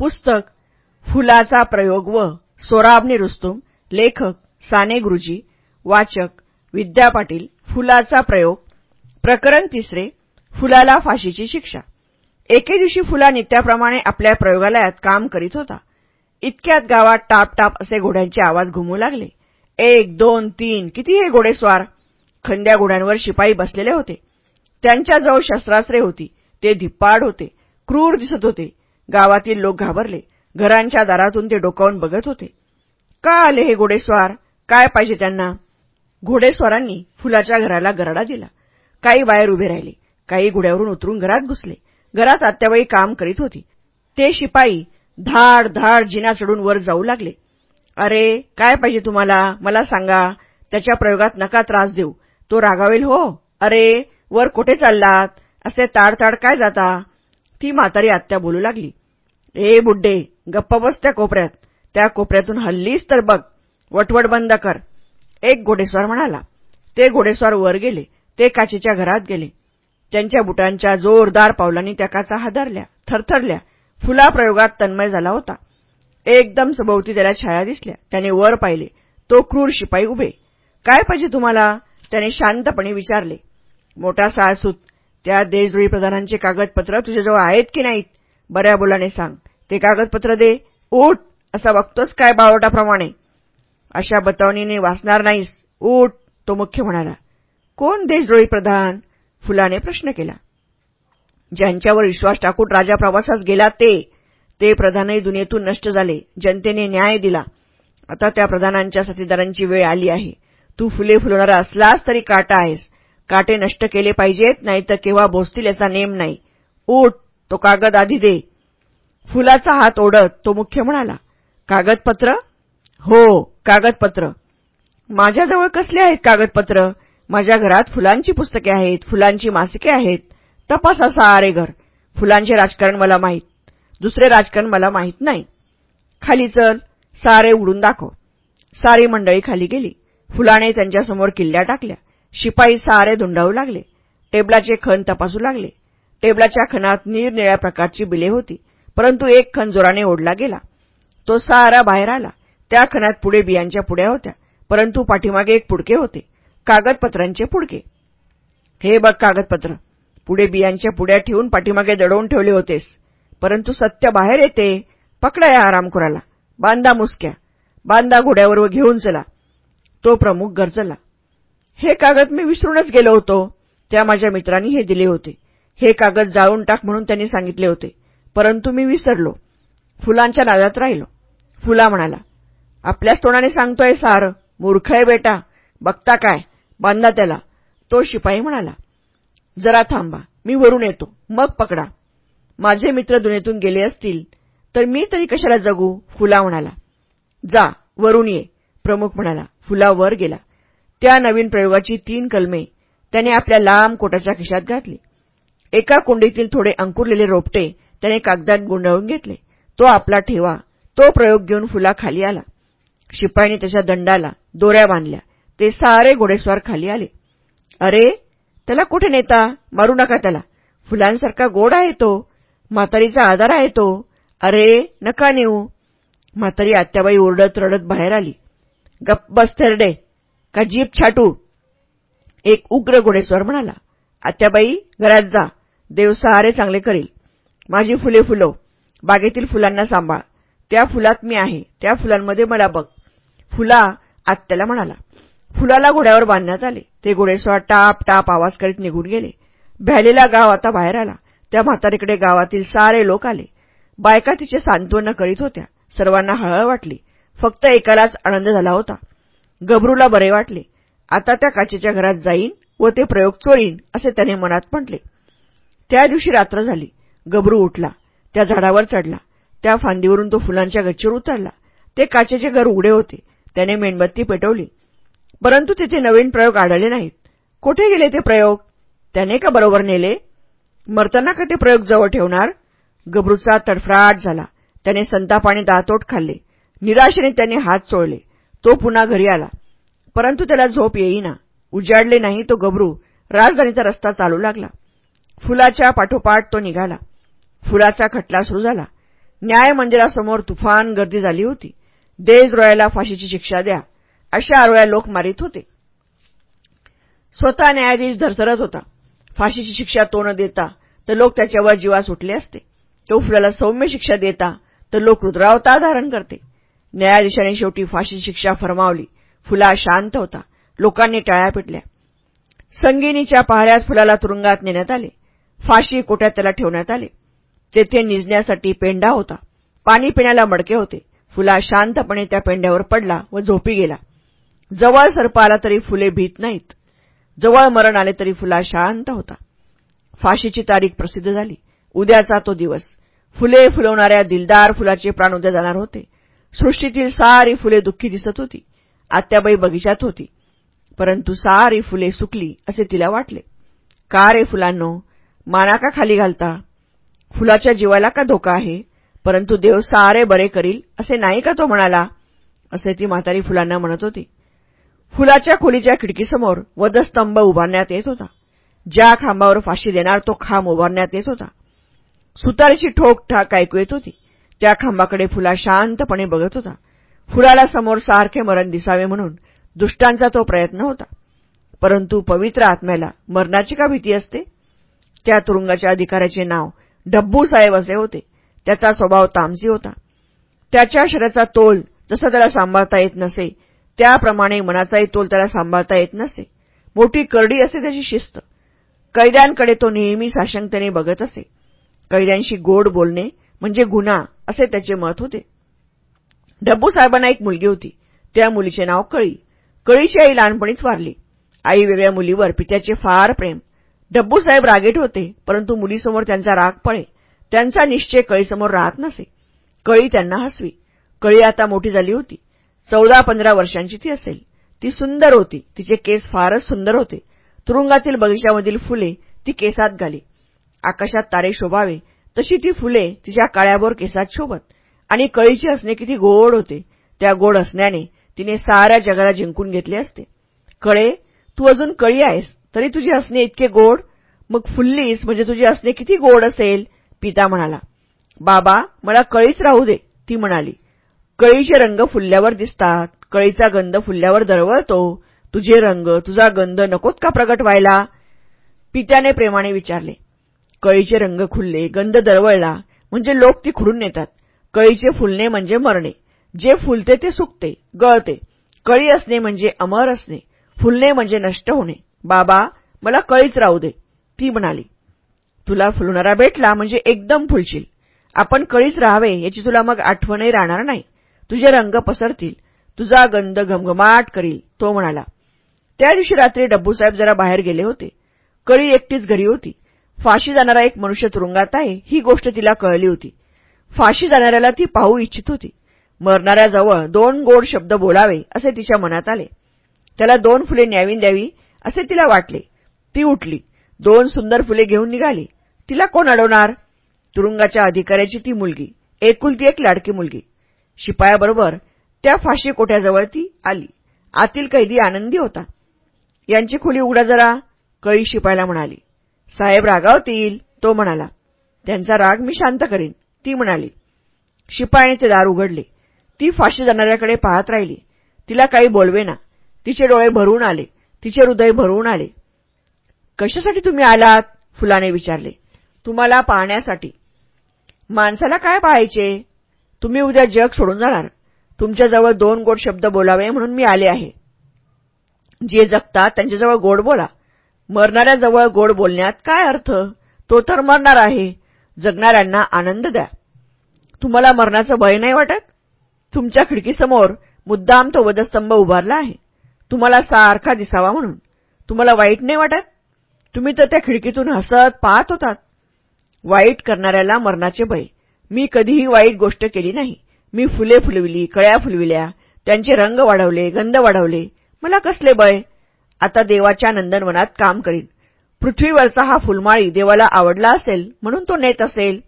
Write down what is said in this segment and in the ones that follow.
पुस्तक फुलाचा प्रयोग व सोराबनी रुस्तुम लेखक साने गुरुजी वाचक विद्या पाटील फुलाचा प्रयोग प्रकरण तिसरे फुलाला फाशीची शिक्षा. एके दिवशी फुला नित्याप्रमाणे आपल्या प्रयोगालयात काम करीत होता. इतक्यात गावात टाप टाप असे घोड्यांचे आवाज घुमू लागले. एक दोन तीन किती हे घोडेस्वार खंद्या घोड्यांवर शिपाई बसलेले होते. त्यांच्याजवळ शस्त्रास्त्रे होती. ते धिप्पाड होते. क्रूर दिसत होते. गावातील लोक घाबरले. घरांच्या दारातून ते डोकावून बघत होते. का आले हे घोडेस्वार? काय पाहिजे त्यांना? घोडेस्वारांनी फुलाच्या घराला गरडा दिला. काही बाहेर उभे राहिले. काही घोड्यावरून उतरून घरात घुसले. घरात आत्याबाई काम करीत होती. ते शिपाई धाड धाड जिना चढून वर जाऊ लागले. अरे काय पाहिजे तुम्हाला? मला सांगा. त्याच्या प्रयोगात नका त्रास देऊ. तो रागावेल हो. अरे वर कुठे चाललात? असे ताडताड काय जाता? ती म्हातारी आत्या बोलू लागली. ए बुड्डे गप्प बस त्या कोपऱ्यात. त्या कोपऱ्यातून हल्लीच तर बघ. वटवट बंद कर. एक घोडेस्वार म्हणाला. ते घोडेस्वार वर गेले. ते काचेच्या घरात गेले. त्यांच्या बुटांच्या जोरदार पावलांनी त्या काचा हादरल्या थरथरल्या. फुला प्रयोगात तन्मय झाला होता. एकदम सभोवती त्याला छाया दिसल्या. त्याने वर पाहिले. तो क्रूर शिपाई उभे. काय पाहिजे तुम्हाला? त्याने शांतपणे विचारले. मोठा साळसूत. त्या देशद्रोही प्रधानांचे कागदपत्र तुझ्याजवळ आहेत की नाहीत? बऱ्या बोलाने सांग. ते कागदपत्र दे. उठ. असा बघतोस काय बावटाप्रमाणे अशा बतावणीने वाचणार नाहीस. उठ तो मुख्य म्हणाला. कोण देशद्रोळी प्रधान? फुलाने प्रश्न केला. ज्यांच्यावर विश्वास टाकून राजा प्रवासास गेला ते. ते प्रधानही दुनियेतून नष्ट झाले. जनतेने न्याय दिला. आता त्या प्रधानांच्या साथीदारांची वेळ आली आहे. तू फुले फुलणारा असलास तरी काटा आहेस. काटे नष्ट केले पाहिजेत नाही तर केव्हा बोसतील याचा नेम नाही. उठ. तो कागद आधी दे. फुलाचा हात ओढत तो मुख्य म्हणाला कागदपत्र? हो कागदपत्र. माझ्याजवळ कसले आहेत कागदपत्र? माझ्या घरात फुलांची पुस्तके आहेत फुलांची मासिके आहेत. तपासा सारे घर. फुलांचे राजकारण मला माहीत. दुसरे राजकारण मला माहीत नाही. खाली चल सारे उडून दाखव. सारी मंडळी खाली गेली. फुलाने त्यांच्यासमोर किल्ल्या टाकल्या. शिपाई सारे धुंडावू लागले. टेबलाचे खण तपासू लागले. टेबलाच्या खणात निरनिळ्या प्रकारची बिले होती परंतु एक खण जोराने ओढला गेला. तो सारा बाहेर आला. त्या खणात पुढे बियांच्या पुड्या होत्या परंतु पाठीमागे एक पुडके होते कागदपत्रांचे पुडके. हे बघ कागदपत्र पुढे बियांच्या पुड्या ठेवून पाठीमागे दडवून ठेवले होतेस परंतु सत्य बाहेर येते पकडा या आरामखोराला बांधा मुसक्या बांधा घोड्यावर घेऊन चला. तो प्रमुख गरजला हे कागद मी विसरूनच गेलो होतो. त्या माझ्या मित्रांनी हे दिले होते. हे कागद जाळून टाक म्हणून त्यांनी सांगितले होते. परंतु मी विसरलो. फुलांच्या नादात राहिलो. फुला म्हणाला आपल्याच तोंडाने सांगतोय सार. मूर्ख आहे बेटा. बघता काय? बांधा त्याला. तो शिपाई म्हणाला जरा थांबा. मी वरून येतो. मग पकडा. माझे मित्र दुनेतून गेले असतील तर मी तरी कशाला जगू? फुला म्हणाला जा वरून ये. प्रमुख म्हणाला फुला वर गेला. त्या नवीन प्रयोगाची तीन कलमे त्याने आपल्या लांब कोटाच्या खिशात घातली. एका कुंडीतील थोडे अंकुरलेले रोपटे त्याने कागदात गुंडाळून घेतले. तो आपला ठेवा. तो प्रयोग घेऊन फुलाखाली आला. शिपाईने त्याच्या दंडाला दोऱ्या बांधल्या. ते सारे घोडेस्वार खाली आले. अरे त्याला कुठे नेता? मारू नका त्याला. फुलांसारखा गोड आहे तो. म्हातारीचा आधार आहे तो. अरे नका नेऊ. म्हातारी आत्याबाई ओरडत रडत बाहेर आली. गप्प बस थेरडे. का जीप छाटू? एक उग्र घोडेस्वार म्हणाला. आत्याबाई घरात जा. देव सहारे चांगले करील. माझी फुले फुलव. बागेतील फुलांना सांभाळ. त्या फुलात मी आहे. त्या फुलांमध्ये मला बघ. फुला आत्याला म्हणाला. फुलाला घोड्यावर बांधण्यात आले. ते घोडेस्वार टाप टाप आवाज करीत निघून गेले. भ्यालेला गाव आता बाहेर आला. त्या म्हातारीकडे गावातील सारे लोक आले. बायका तिचे सांत्वन करीत होत्या. सर्वांना हळहळ वाटली. फक्त एकालाच आनंद झाला होता. गबरूला बरे वाटले. आता त्या काचेच्या घरात जाईन व ते प्रयोग चोरीन असे त्याने मनात म्हटले. त्या दिवशी रात्र झाली. गबरू उठला. त्या झाडावर चढला. त्या फांदीवरून तो फुलांच्या गच्चीवर उतरला. ते काचेचे घर उघडे होते. त्याने मेणबत्ती पेटवली. परंतु तिथे नवीन प्रयोग आढळले नाहीत. कोठे गेले ते प्रयोग? त्याने का बरोबर नेले? मरताना का ते प्रयोग जवळ ठेवणार? गबरूचा तडफडाट झाला. त्याने संतापाने दातोट खाल्ले. निराशेने त्याने हात चोळले. तो पुन्हा घरी आला. परंतु त्याला झोप येईना. उजाडले नाही तो गबरू. राजधानीचा रस्ता चालू लागला. फुलाच्या पाठोपाठ तो निघाला. फुलाचा खटला सुरू झाला. न्याय मंदिरासमोर तुफान गर्दी झाली होती. देशद्रोयाला फाशीची शिक्षा द्या अशा आरोळ्या लोक मारित होते. स्वतः न्यायाधीश धरसरत होता. फाशीची शिक्षा तो न देता तर लोक त्याच्यावर जीवा उठले असते. तो फुलाला सौम्य शिक्षा देता तर लोक रुद्रावता धारण करते. न्यायाधीशाने शेवटी फाशीची शिक्षा फरमावली. फुला शांत होता. लोकांनी टाळ्या पिटल्या. संगिनीच्या पहाड्यात फुलाला तुरुंगात नेण्यात आले. फाशी कोट्यात त्याला ठेवण्यात आले. तेथे निजण्यासाठी पेंडा होता. पाणी पिण्याला मडके होते. फुला शांतपणे त्या पेंड्यावर पडला व झोपी गेला. जवळ सर्प आला तरी फुले भीत नाहीत. जवळ मरण आले तरी फुला शांत होता. फाशीची तारीख प्रसिद्ध झाली. उद्याचा तो दिवस. फुले फुलवणाऱ्या दिलदार फुलाचे प्राण उद्या जाणार होते. सृष्टीतील सारी फुले दुःखी दिसत होती. आत्याबाई बगीचात होती. परंतु सारी फुले सुकली असे तिला वाटले. का रे फुलांनो? माना का खाली घालता? फुलाच्या जीवाला का धोका आहे? परंतु देव सारे बरे करील असे नाही का तो म्हणाला? असे ती म्हातारी फुलांना म्हणत होती. फुलाच्या खोलीच्या खिडकीसमोर वधस्तंभ उभारण्यात येत होता. ज्या खांबावर फाशी देणार तो खांब उभारण्यात येत होता. सुतारीची ठोक ठाक ऐकू येत होती. त्या खांबाकडे फुला शांतपणे बघत होता. फुलाला समोर सारखे मरण दिसावे म्हणून दुष्टांचा तो प्रयत्न होता. परंतु पवित्र आत्म्याला मरणाची का भीती असते? त्या तुरुंगाच्या अधिकाऱ्याचे नाव डब्बू साहेब असे होते. त्याचा स्वभाव तामसी होता. त्याच्या शरीराचा तोल जसा त्याला सांभाळता येत नसे त्याप्रमाणे मनाचाही तोल त्याला सांभाळता येत नसे. मोठी करडी असे त्याची शिस्त. कैद्यांकडे तो नेहमी साशंकतेने बघत असे. कैद्यांशी गोड बोलणे म्हणजे गुन्हा असे त्याचे मत होते. डब्बू साहेबांना एक मुलगी होती. त्या मुलीचे नाव कळी. कळीची आई लहानपणीच वारली. आई वेगळ्या मुलीवर पित्याचे फार प्रेम. डब्बूसाहेब रागेट होते परंतु मुलीसमोर त्यांचा राग पळे त्यांचा निश्चय कळीसमोर राहत नसे. कळी त्यांना हसवी. कळी आता मोठी झाली होती. चौदा पंधरा वर्षांची ती असेल. ती सुंदर होती. तिचे केस फारच सुंदर होते. तुरुंगातील बगीच्यामधील फुले ती केसात घाली. आकाशात तारे शोभावे. तशी ती फुले तिच्या काळ्याभोर केसात शोभत. आणि कळीचे हसणे किती गोड होते. त्या गोड हसण्याने तिने साऱ्या जगाला जिंकून घेतले असते. कळे तू अजून कळी आहेस. तरी तुझे असणे इतके गोड? मग फुललीस म्हणजे तुझे असणे किती गोड असेल? पिता म्हणाला. बाबा मला कळीच राहू दे ती म्हणाली. कळीचे रंग फुलल्यावर दिसतात. कळीचा गंध फुलल्यावर दरवळतो. तुझे रंग तुझा गंध नकोत का प्रगट व्हायला? पित्याने प्रेमाने विचारले. कळीचे रंग खुलले गंध दरवळला म्हणजे लोक ती खुडून नेतात. कळीचे फुलणे म्हणजे मरणे. जे फुलते ते सुकते गळते. कळी असणे म्हणजे अमर असणे. फुलणे म्हणजे नष्ट होणे. बाबा मला कळीच राहू दे. ती म्हणाली तुला फुलणारा भेटला म्हणजे एकदम फुलशील. आपण कळीच राहावे याची तुला मग आठवणही राहणार नाही. तुझे रंग पसरतील. तुझा गंध घमघमाट करील. तो म्हणाला त्या दिवशी रात्री डब्बूसाहेब जरा बाहेर गेले होते. कळी एकटीच घरी होती. फाशी जाणारा एक मनुष्य तुरुंगात आहे ही गोष्ट तिला कळली होती. फाशी जाणाऱ्याला ती पाहू इच्छित होती. मरणाऱ्याजवळ दोन गोड शब्द बोलावे असे तिच्या मनात आले. त्याला दोन फुले न्यावी द्यावी असे तिला वाटले. ती उठली. दोन सुंदर फुले घेऊन निघाली. तिला कोण अडवणार? तुरुंगाच्या अधिकाऱ्याची ती मुलगी. एकुलती एक लाडकी मुलगी. शिपायाबरोबर त्या फाशी कोठ्याजवळ ती आली. आतील कैदी आनंदी होता. यांची खोली उघडा जरा कळी शिपायला म्हणाली. साहेब रागावतील तो म्हणाला. त्यांचा राग मी शांत करीन ती म्हणाली. शिपायाने ते दार उघडले. ती फाशी जाणाऱ्याकडे पाहत राहिली. तिला काही बोलवेना तिचे डोळे भरून आले. तिचे हृदय भरून आले. कशासाठी तुम्ही आलात? फुलाने विचारले. तुम्हाला पाहण्यासाठी. माणसाला काय पाहायचे? तुम्ही उद्या जग सोडून जाणार. तुमच्याजवळ दोन गोड शब्द बोलावे म्हणून मी आले आहे. जे जगतात त्यांच्याजवळ गोड बोला. मरणाऱ्याजवळ गोड बोलण्यात काय अर्थ? तो तर मरणार आहे. जगणाऱ्यांना आनंद द्या. तुम्हाला मरणाचं भय नाही वाटत? तुमच्या खिडकीसमोर मुद्दाम तो वधस्तंभ उभारला आहे. तुम्हाला सारखा दिसावा म्हणून. तुम्हाला वाईट नाही वाटत? तुम्ही तर त्या खिडकीतून हसत पाहत होतात. वाईट करणाऱ्याला मरणाचे भय. मी कधीही वाईट गोष्ट केली नाही. मी फुले फुलविली कळ्या फुलविल्या त्यांचे रंग वाढवले गंध वाढवले. मला कसले भय? आता देवाच्या नंदनवनात काम करीन. पृथ्वीवरचा हा फुलमाळी देवाला आवडला असेल म्हणून तो नेत असेल.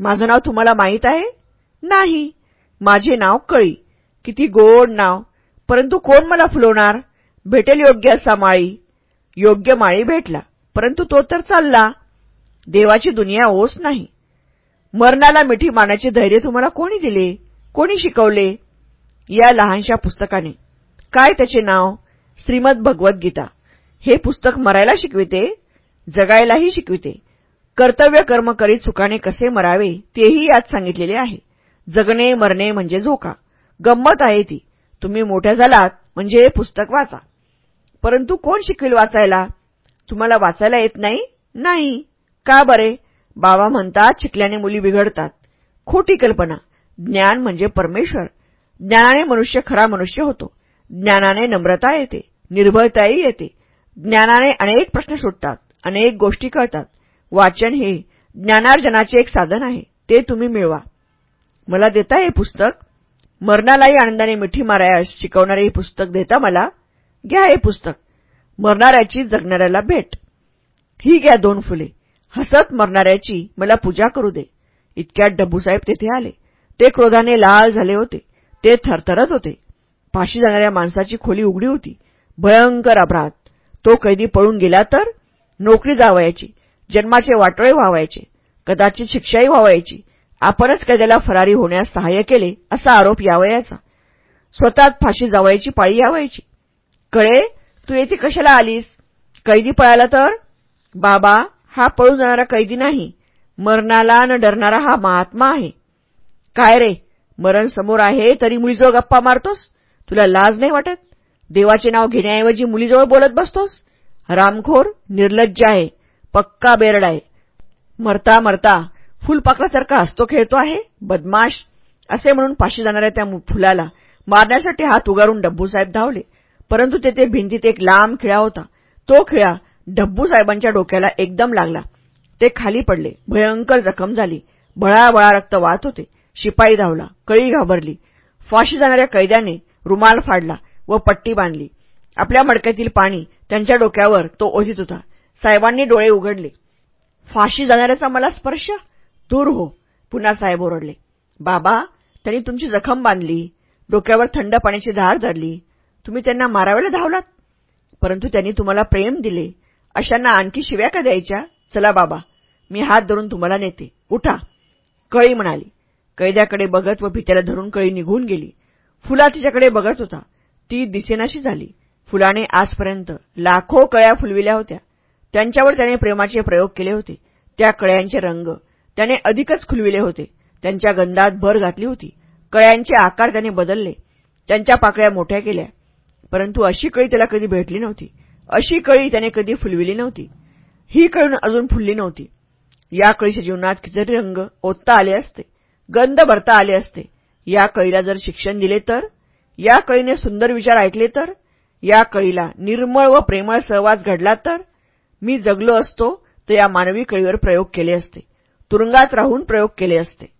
माझं नाव तुम्हाला माहीत आहे? नाही. माझे नाव कळी. किती गोड नाव. परंतु कोण मला फुलवणार? भेटेल योग्य असा माळी. योग्य माळी भेटला. परंतु तो तर चालला. देवाची दुनिया ओस नाही. मरणाला मिठी मारण्याचे धैर्य तुम्हाला कोणी दिले? कोणी शिकवले? या लहानशा पुस्तकाने. काय त्याचे नाव? श्रीमद भगवद्गीता हे पुस्तक मरायला शिकविते? जगायलाही शिकविते. कर्तव्य कर्म करीत सुखाने कसे मरावे तेही यात सांगितलेले आहे. जगणे मरणे म्हणजे झोका. गंमत आहे ती. तुम्ही मोठ्या झालात म्हणजे हे पुस्तक वाचा. परंतु कोण शिकवेल वाचायला? तुम्हाला वाचायला येत नाही? नाही. का बरे? बाबा म्हणतात शिकल्याने मुली बिघडतात. खोटी कल्पना. ज्ञान म्हणजे परमेश्वर. ज्ञानाने मनुष्य खरा मनुष्य होतो. ज्ञानाने नम्रता येते. निर्भयताही येते. ज्ञानाने अनेक प्रश्न सुटतात अनेक गोष्टी कळतात. वाचन हे ज्ञानार्जनाचे एक साधन आहे. ते तुम्ही मिळवा. मला देता हे पुस्तक? मरणालाही आनंदाने मिठी मारायस शिकवणारे हे पुस्तक देता मला घ्या हे पुस्तक. मरणाऱ्याची जगणाऱ्याला भेट. ही घ्या दोन फुले. हसत मरणाऱ्याची मला पूजा करू दे. इतक्यात डब्बूसाहेब तेथे आले. ते क्रोधाने लाल झाले होते. ते थरथरत होते. फाशी जाणाऱ्या माणसाची खोली उघडी होती. भयंकर अपराध. तो कैदी पळून गेला तर नोकरी जावायची जन्माचे वाटोळे व्हावायचे कदाचित शिक्षाही व्हावायची आपणच कैद्याला फरारी होण्यास सहाय्य केले असा आरोप यावयाचा. स्वतःत फाशी जावायची पाळी यावायची. कळे तू येथे कशाला आलीस? कैदी पळाला तर? बाबा हा पळून जाणारा कैदी नाही. मरणाला न डरणारा हा महात्मा आहे. काय रे मरण समोर आहे तरी मुलीजवळ गप्पा मारतोस? तुला लाज नाही वाटत? देवाचे नाव घेण्याऐवजी मुलीजवळ बोलत बसतोस? रामखोर निर्लज्ज आहे पक्का बेरड आहे. मरता मरता फुलपाखरासारखा हसतो खेळतो आहे बदमाश असे म्हणून फाशी जाणाऱ्या त्या फुलाला मारण्यासाठी हात उगारून डब्बूसाहेब धावले. परंतु तेथे भिंतीत एक लांब खिळा होता. तो खिळा डब्बूसाहेबांच्या डोक्याला एकदम लागला. ते खाली पडले. भयंकर जखम झाली. बळाबळा रक्त वाहत होते. शिपाई धावला. कळी घाबरली. फाशी जाणाऱ्या कैद्याने रुमाल फाडला व पट्टी बांधली. आपल्या मडक्यातील पाणी त्यांच्या डोक्यावर तो ओझित होता. साहेबांनी डोळे उघडले. फाशी जाणाऱ्याचा मला स्पर्श? दूर हो. पुन्हा साहेब ओरडले. बाबा त्यांनी तुमची जखम बांधली. डोक्यावर थंड पाण्याची धार धरली. तुम्ही त्यांना मारावेला धावलात. परंतु त्यांनी तुम्हाला प्रेम दिले. अशांना आणखी शिव्या का द्यायच्या? चला बाबा मी हात धरून तुम्हाला नेते. उठा. कळी म्हणाली. कैद्याकडे बघत व भित्याला धरून कळी निघून गेली. फुला तिच्याकडे बघत होता. ती दिसेनाशी झाली. फुलाने आजपर्यंत लाखो कळ्या फुलविल्या होत्या. त्यांच्यावर त्याने प्रेमाचे प्रयोग केले होते. त्या कळ्यांचे रंग त्याने अधिकच खुलविले होते. त्यांच्या गंधात भर घातली होती. कळ्यांचे आकार त्याने बदलले. त्यांच्या पाकळ्या मोठ्या केल्या. परंतु अशी कळी त्याला कधी भेटली नव्हती. अशी कळी त्याने कधी फुलविली नव्हती. ही कळून अजून फुलली नव्हती. या कळीच्या जीवनात कितीतरी रंग ओतता आले असते. गंध भरता आले असते. या कळीला जर शिक्षण दिले तर? या कळीने सुंदर विचार ऐकले तर? या कळीला निर्मळ व प्रेमळ सहवास घडला तर? मी जगलो असतो तर या मानवी कळीवर प्रयोग केले असते. तुरुंगात राहून प्रयोग केले असते.